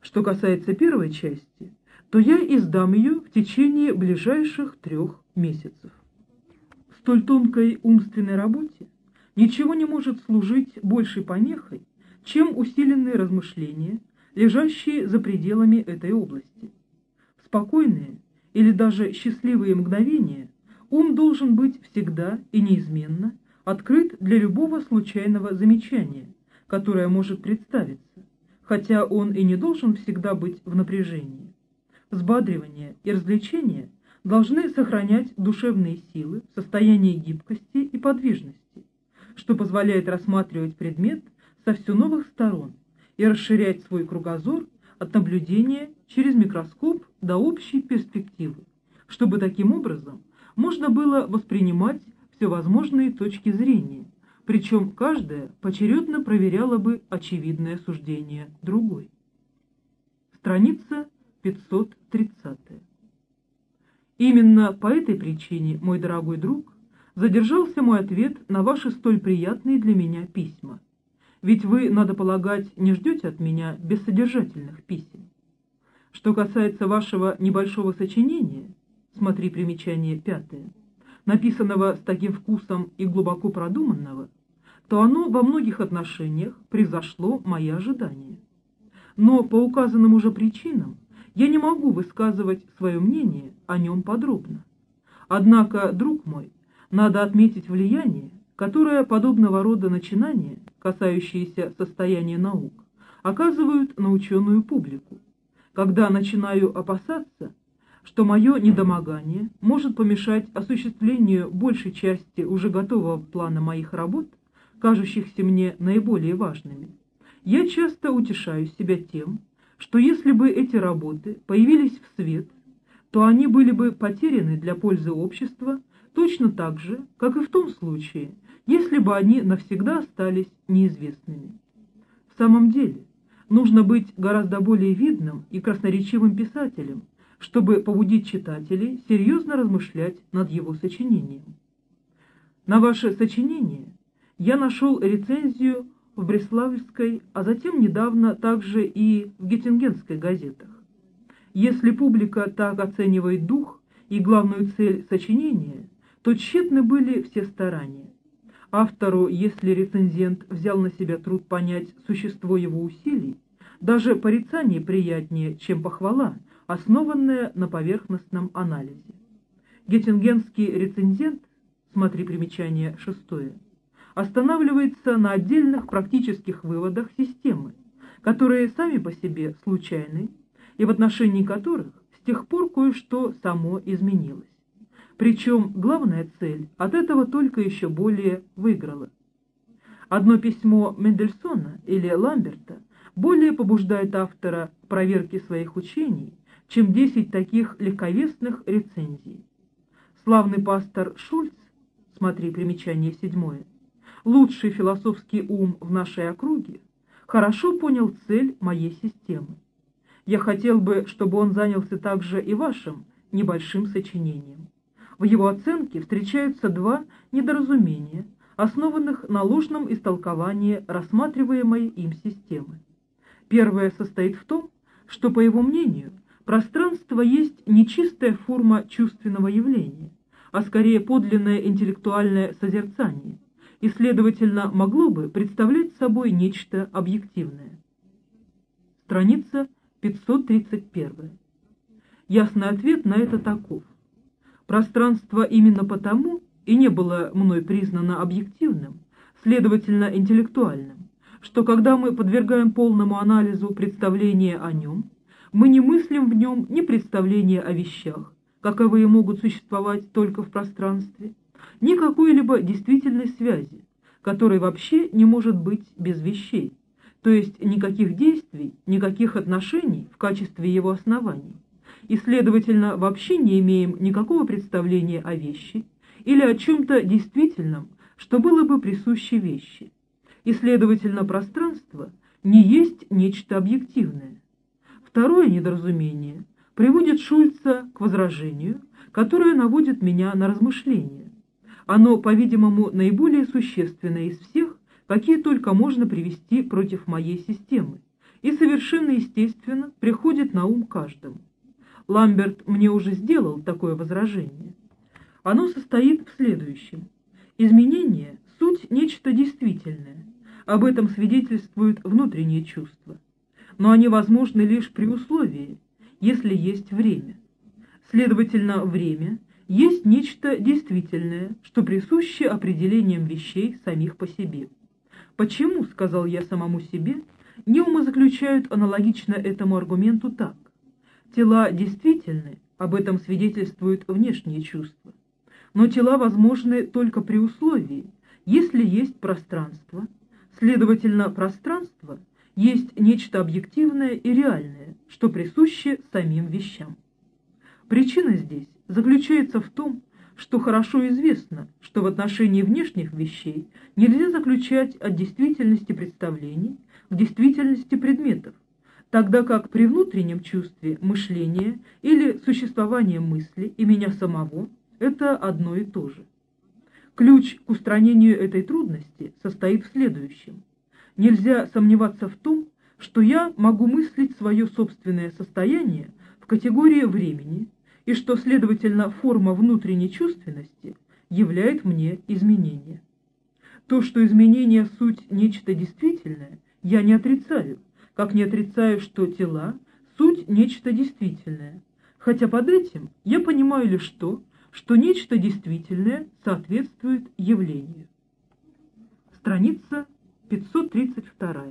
Что касается первой части, то я издам ее в течение ближайших трех месяцев. В столь тонкой умственной работе ничего не может служить большей помехой, чем усиленные размышления лежащие за пределами этой области. В спокойные или даже счастливые мгновения ум должен быть всегда и неизменно открыт для любого случайного замечания, которое может представиться, хотя он и не должен всегда быть в напряжении. Взбадривание и развлечение должны сохранять душевные силы в состоянии гибкости и подвижности, что позволяет рассматривать предмет со все новых сторон, и расширять свой кругозор от наблюдения через микроскоп до общей перспективы, чтобы таким образом можно было воспринимать все возможные точки зрения, причем каждая поочередно проверяла бы очевидное суждение другой. Страница 530. Именно по этой причине, мой дорогой друг, задержался мой ответ на ваши столь приятные для меня письма – ведь вы, надо полагать, не ждете от меня бессодержательных писем. Что касается вашего небольшого сочинения, смотри примечание пятое, написанного с таким вкусом и глубоко продуманного, то оно во многих отношениях превзошло мои ожидания. Но по указанным уже причинам я не могу высказывать свое мнение о нем подробно. Однако, друг мой, надо отметить влияние, которое подобного рода начинания, касающиеся состояния наук, оказывают на ученую публику. Когда начинаю опасаться, что мое недомогание может помешать осуществлению большей части уже готового плана моих работ, кажущихся мне наиболее важными, Я часто утешаю себя тем, что если бы эти работы появились в свет, то они были бы потеряны для пользы общества точно так же, как и в том случае, если бы они навсегда остались неизвестными. В самом деле, нужно быть гораздо более видным и красноречивым писателем, чтобы побудить читателей серьезно размышлять над его сочинением. На ваше сочинение я нашел рецензию в Бреславской, а затем недавно также и в Геттингенской газетах. Если публика так оценивает дух и главную цель сочинения, то тщетны были все старания. Автору, если рецензент взял на себя труд понять существо его усилий, даже порицание приятнее, чем похвала, основанная на поверхностном анализе. Геттингенский рецензент, смотри примечание шестое, останавливается на отдельных практических выводах системы, которые сами по себе случайны и в отношении которых с тех пор кое-что само изменилось. Причем главная цель от этого только еще более выиграла. Одно письмо Мендельсона или Ламберта более побуждает автора к проверке своих учений, чем десять таких легковесных рецензий. Славный пастор Шульц, смотри примечание седьмое, лучший философский ум в нашей округе, хорошо понял цель моей системы. Я хотел бы, чтобы он занялся также и вашим небольшим сочинением. В его оценке встречаются два недоразумения, основанных на ложном истолковании рассматриваемой им системы. Первое состоит в том, что, по его мнению, пространство есть не чистая форма чувственного явления, а скорее подлинное интеллектуальное созерцание – и, следовательно, могло бы представлять собой нечто объективное. Страница 531. Ясный ответ на это таков. Пространство именно потому и не было мной признано объективным, следовательно, интеллектуальным, что когда мы подвергаем полному анализу представления о нем, мы не мыслим в нем ни представления о вещах, каковые могут существовать только в пространстве, ни какой-либо действительной связи, которой вообще не может быть без вещей, то есть никаких действий, никаких отношений в качестве его оснований, и, следовательно, вообще не имеем никакого представления о вещи или о чем-то действительном, что было бы присуще вещи, и, следовательно, пространство не есть нечто объективное. Второе недоразумение приводит Шульца к возражению, которое наводит меня на размышления. Оно, по-видимому, наиболее существенное из всех, какие только можно привести против моей системы, и совершенно естественно приходит на ум каждому. Ламберт мне уже сделал такое возражение. Оно состоит в следующем. Изменение – суть нечто действительное. Об этом свидетельствуют внутренние чувства. Но они возможны лишь при условии, если есть время. Следовательно, время – есть нечто действительное, что присуще определениям вещей самих по себе. Почему, сказал я самому себе, неумы заключают аналогично этому аргументу так. Тела действительны, об этом свидетельствуют внешние чувства. Но тела возможны только при условии, если есть пространство. Следовательно, пространство есть нечто объективное и реальное, что присуще самим вещам. Причина здесь заключается в том, что хорошо известно, что в отношении внешних вещей нельзя заключать от действительности представлений к действительности предметов, тогда как при внутреннем чувстве мышления или существования мысли и меня самого это одно и то же. Ключ к устранению этой трудности состоит в следующем. Нельзя сомневаться в том, что я могу мыслить свое собственное состояние в категории времени – и что, следовательно, форма внутренней чувственности являет мне изменение. То, что изменение – суть нечто действительное, я не отрицаю, как не отрицаю, что тела – суть нечто действительное, хотя под этим я понимаю лишь то, что нечто действительное соответствует явлению. Страница 532.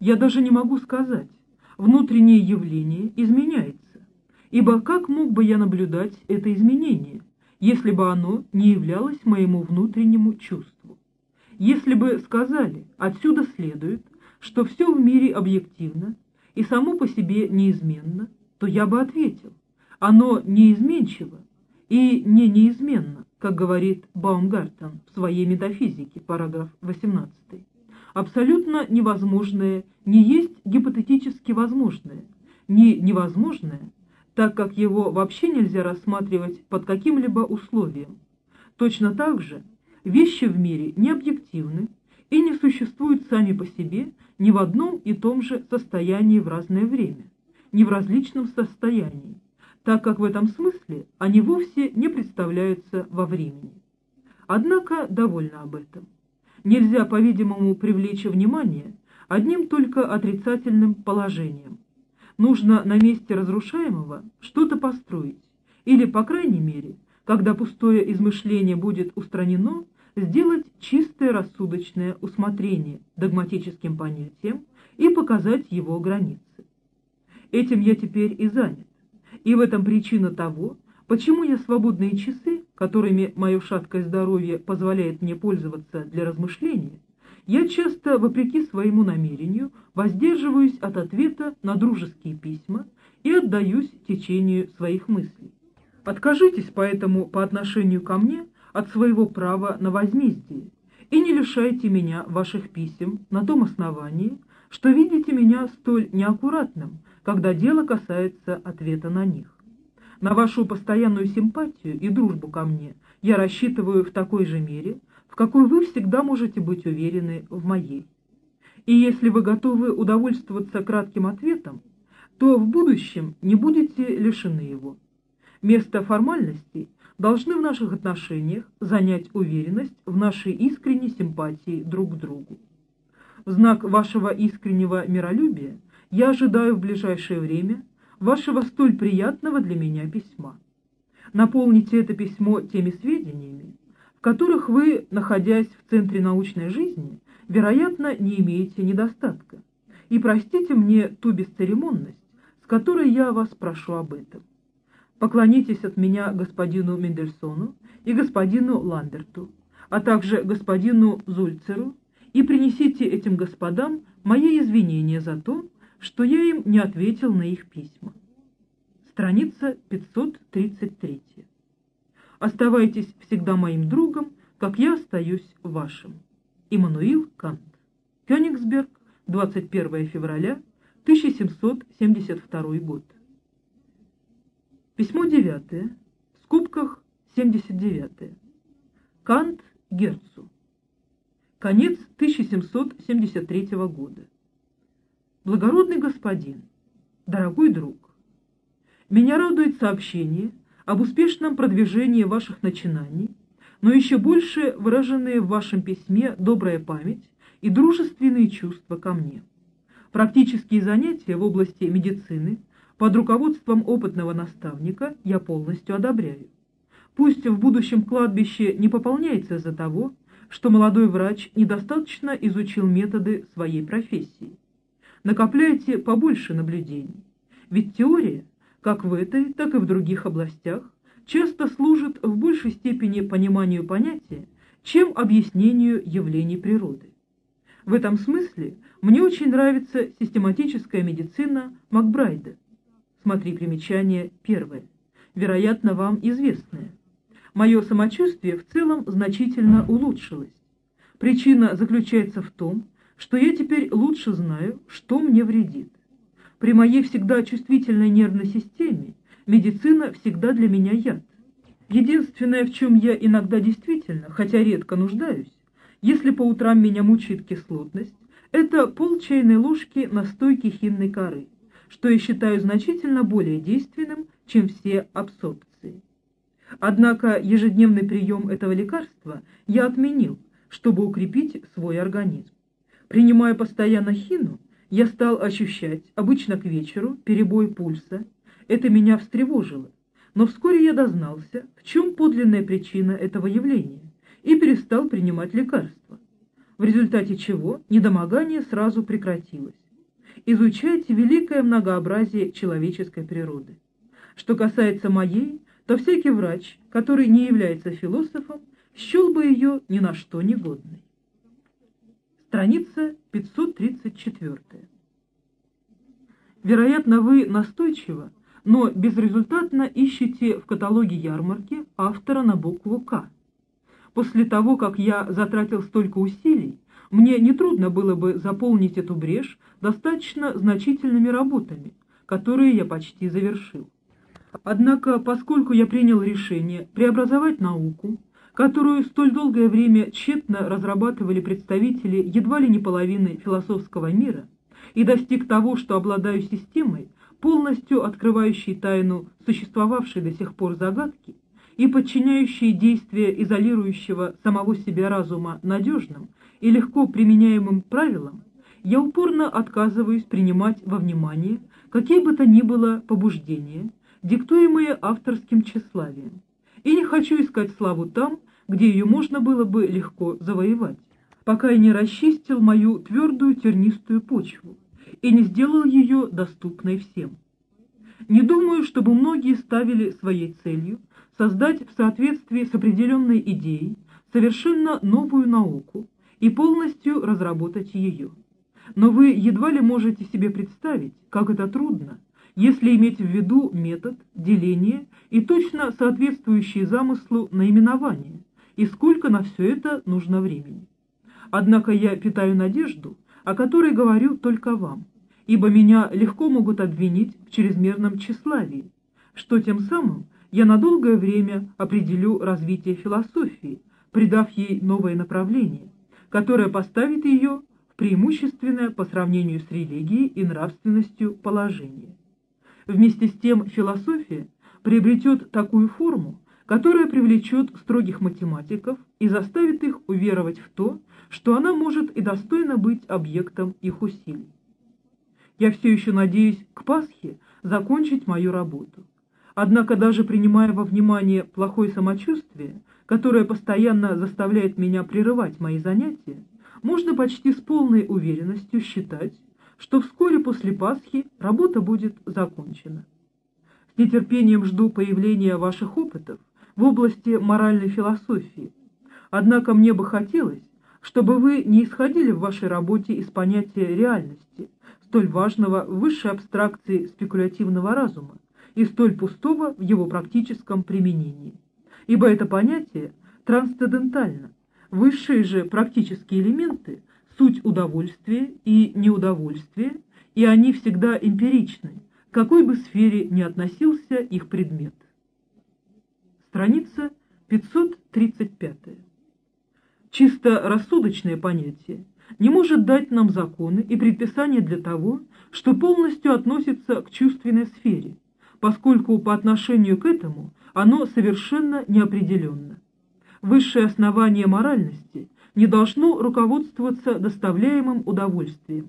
Я даже не могу сказать, внутреннее явление изменяется, ибо как мог бы я наблюдать это изменение, если бы оно не являлось моему внутреннему чувству? Если бы сказали, отсюда следует, что все в мире объективно и само по себе неизменно, то я бы ответил, оно неизменчиво и не неизменно, как говорит Баумгартен в своей метафизике, параграф 18. Абсолютно невозможное не есть гипотетически возможное, не невозможное, так как его вообще нельзя рассматривать под каким-либо условием. Точно так же вещи в мире не объективны и не существуют сами по себе ни в одном и том же состоянии в разное время, ни в различном состоянии, так как в этом смысле они вовсе не представляются во времени. Однако довольно об этом. Нельзя, по-видимому, привлечь внимание одним только отрицательным положением. Нужно на месте разрушаемого что-то построить, или, по крайней мере, когда пустое измышление будет устранено, сделать чистое рассудочное усмотрение догматическим понятием и показать его границы. Этим я теперь и занят. И в этом причина того, почему я свободные часы, которыми мое шаткое здоровье позволяет мне пользоваться для размышления, я часто, вопреки своему намерению, воздерживаюсь от ответа на дружеские письма и отдаюсь течению своих мыслей. Откажитесь поэтому по отношению ко мне от своего права на возмездие и не лишайте меня ваших писем на том основании, что видите меня столь неаккуратным, когда дело касается ответа на них. На вашу постоянную симпатию и дружбу ко мне я рассчитываю в такой же мере, какой вы всегда можете быть уверены в моей. И если вы готовы удовольствоваться кратким ответом, то в будущем не будете лишены его. Место формальностей должны в наших отношениях занять уверенность в нашей искренней симпатии друг к другу. В знак вашего искреннего миролюбия я ожидаю в ближайшее время вашего столь приятного для меня письма. Наполните это письмо теми сведениями, которых вы, находясь в центре научной жизни, вероятно, не имеете недостатка. И простите мне ту бесцеремонность, с которой я вас прошу об этом. Поклонитесь от меня господину Мендельсону и господину Ламберту, а также господину Зульцеру, и принесите этим господам мои извинения за то, что я им не ответил на их письма. Страница 533. Оставайтесь всегда моим другом, как я остаюсь вашим. Иммануил Кант. Кёнигсберг, 21 февраля 1772 год. Письмо 9, в скобках 79. Кант Герцу. Конец 1773 года. Благородный господин, дорогой друг, меня радует сообщение об успешном продвижении ваших начинаний, но еще больше выраженные в вашем письме добрая память и дружественные чувства ко мне. Практические занятия в области медицины под руководством опытного наставника я полностью одобряю. Пусть в будущем кладбище не пополняется из-за того, что молодой врач недостаточно изучил методы своей профессии накопляйте побольше наблюдений. Ведь теория, как в этой, так и в других областях, часто служит в большей степени пониманию понятия, чем объяснению явлений природы. В этом смысле мне очень нравится систематическая медицина Макбрайда. Смотри примечание первое, вероятно, вам известное. Мое самочувствие в целом значительно улучшилось. Причина заключается в том, что я теперь лучше знаю, что мне вредит. При моей всегда чувствительной нервной системе медицина всегда для меня яд. Единственное, в чем я иногда действительно, хотя редко нуждаюсь, если по утрам меня мучает кислотность, это пол чайной ложки настойки хинной коры, что я считаю значительно более действенным, чем все абсорбции. Однако ежедневный прием этого лекарства я отменил, чтобы укрепить свой организм. Принимая постоянно хину, я стал ощущать, обычно к вечеру, перебой пульса. Это меня встревожило. Но вскоре я дознался, в чем подлинная причина этого явления, и перестал принимать лекарства. В результате чего недомогание сразу прекратилось. Изучайте великое многообразие человеческой природы. Что касается моей, то всякий врач, который не является философом, счел бы ее ни на что негодной Страница 534. Вероятно, вы настойчиво, но безрезультатно ищете в каталоге ярмарки автора на букву «К». После того, как я затратил столько усилий, мне нетрудно было бы заполнить эту брешь достаточно значительными работами, которые я почти завершил. Однако, поскольку я принял решение преобразовать науку, которую столь долгое время тщетно разрабатывали представители едва ли не половины философского мира, и достиг того, что обладаю системой, полностью открывающей тайну существовавшей до сих пор загадки и подчиняющей действия изолирующего самого себя разума надежным и легко применяемым правилам, я упорно отказываюсь принимать во внимание какие бы то ни было побуждения, диктуемые авторским тщеславием, и не хочу искать славу там, где ее можно было бы легко завоевать, пока я не расчистил мою твердую тернистую почву и не сделал ее доступной всем. Не думаю, чтобы многие ставили своей целью создать в соответствии с определенной идеей совершенно новую науку и полностью разработать ее. Но вы едва ли можете себе представить, как это трудно, если иметь в виду метод, деления и точно соответствующие замыслу наименования, и сколько на все это нужно времени. Однако я питаю надежду, о которой говорю только вам, ибо меня легко могут обвинить в чрезмерном тщеславии, что тем самым я на долгое время определю развитие философии, придав ей новое направление, которое поставит ее в преимущественное по сравнению с религией и нравственностью положение. Вместе с тем философия приобретет такую форму, которая привлечет строгих математиков и заставит их уверовать в то, что она может и достойно быть объектом их усилий. Я все еще надеюсь к Пасхе закончить мою работу. Однако даже принимая во внимание плохое самочувствие, которое постоянно заставляет меня прерывать мои занятия, можно почти с полной уверенностью считать, что вскоре после Пасхи работа будет закончена. С нетерпением жду появления ваших опытов в области моральной философии. Однако мне бы хотелось, чтобы вы не исходили в вашей работе из понятия реальности, столь важного в высшей абстракции спекулятивного разума и столь пустого в его практическом применении. Ибо это понятие трансцендентально. Высшие же практические элементы суть удовольствия и неудовольствия, и они всегда эмпиричны, к какой бы сфере ни относился их предмет. Страница 535. Чисто рассудочное понятие не может дать нам законы и предписания для того, что полностью относится к чувственной сфере, поскольку по отношению к этому оно совершенно неопределенно. Высшее основание моральности не должно руководствоваться доставляемым удовольствием.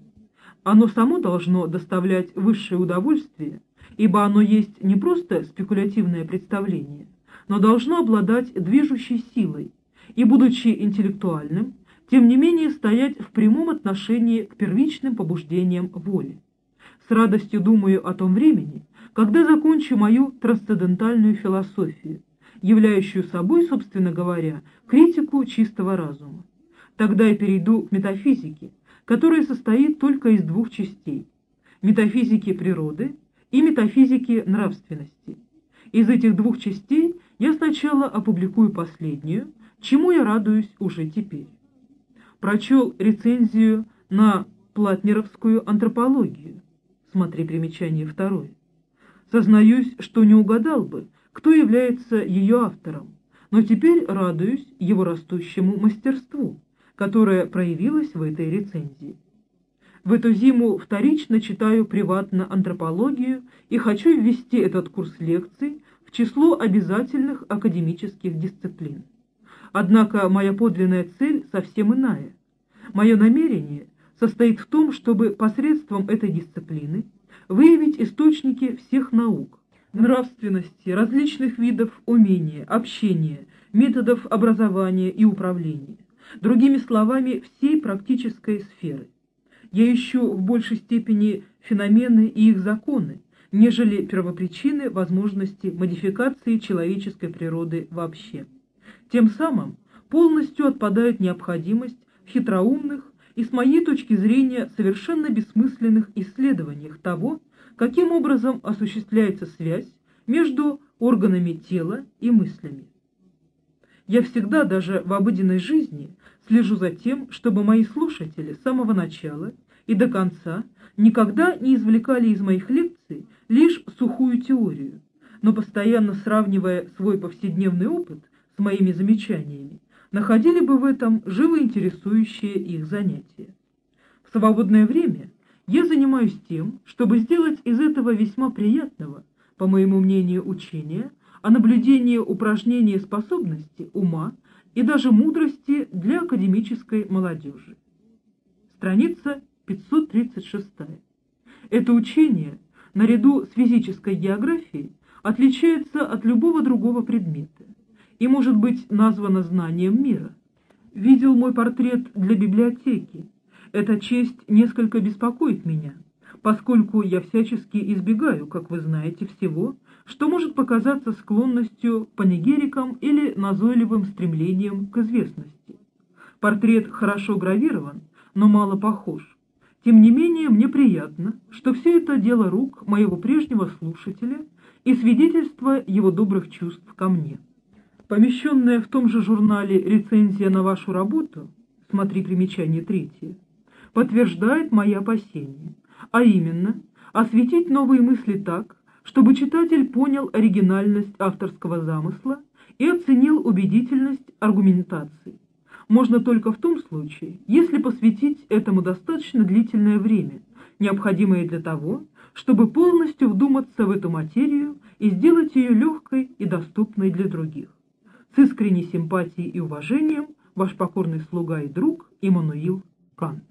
Оно само должно доставлять высшее удовольствие, ибо оно есть не просто спекулятивное представление, но должно обладать движущей силой и, будучи интеллектуальным, тем не менее стоять в прямом отношении к первичным побуждениям воли. С радостью думаю о том времени, когда закончу мою трансцендентальную философию, являющую собой, собственно говоря, критику чистого разума. Тогда я перейду к метафизике, которая состоит только из двух частей – метафизики природы и метафизики нравственности. Из этих двух частей я сначала опубликую последнюю, чему я радуюсь уже теперь. Прочел рецензию на платнеровскую антропологию. Смотри примечание второе. Сознаюсь, что не угадал бы, кто является ее автором, но теперь радуюсь его растущему мастерству которая проявилась в этой рецензии. В эту зиму вторично читаю приватно антропологию и хочу ввести этот курс лекций в число обязательных академических дисциплин. Однако моя подлинная цель совсем иная. Мое намерение состоит в том, чтобы посредством этой дисциплины выявить источники всех наук, нравственности, различных видов умения, общения, методов образования и управления другими словами, всей практической сферы. Я ищу в большей степени феномены и их законы, нежели первопричины возможности модификации человеческой природы вообще. Тем самым полностью отпадает необходимость в хитроумных и с моей точки зрения совершенно бессмысленных исследованиях того, каким образом осуществляется связь между органами тела и мыслями. Я всегда, даже в обыденной жизни, слежу за тем, чтобы мои слушатели с самого начала и до конца никогда не извлекали из моих лекций лишь сухую теорию, но постоянно сравнивая свой повседневный опыт с моими замечаниями, находили бы в этом живо интересующее их занятие. В свободное время я занимаюсь тем, чтобы сделать из этого весьма приятного, по моему мнению, учения о наблюдении упражнения способности, ума и даже мудрости для академической молодежи. Страница 536. Это учение, наряду с физической географией, отличается от любого другого предмета и может быть названо знанием мира. Видел мой портрет для библиотеки. Эта честь несколько беспокоит меня, поскольку я всячески избегаю, как вы знаете, всего, что может показаться склонностью к панигерикам или назойливым стремлением к известности. Портрет хорошо гравирован, но мало похож. Тем не менее, мне приятно, что все это дело рук моего прежнего слушателя и свидетельство его добрых чувств ко мне. Помещенная в том же журнале рецензия на вашу работу, смотри примечание третье, подтверждает мои опасения, а именно осветить новые мысли так, чтобы читатель понял оригинальность авторского замысла и оценил убедительность аргументации. Можно только в том случае, если посвятить этому достаточно длительное время, необходимое для того, чтобы полностью вдуматься в эту материю и сделать ее легкой и доступной для других. С искренней симпатией и уважением, ваш покорный слуга и друг Иммануил Кант.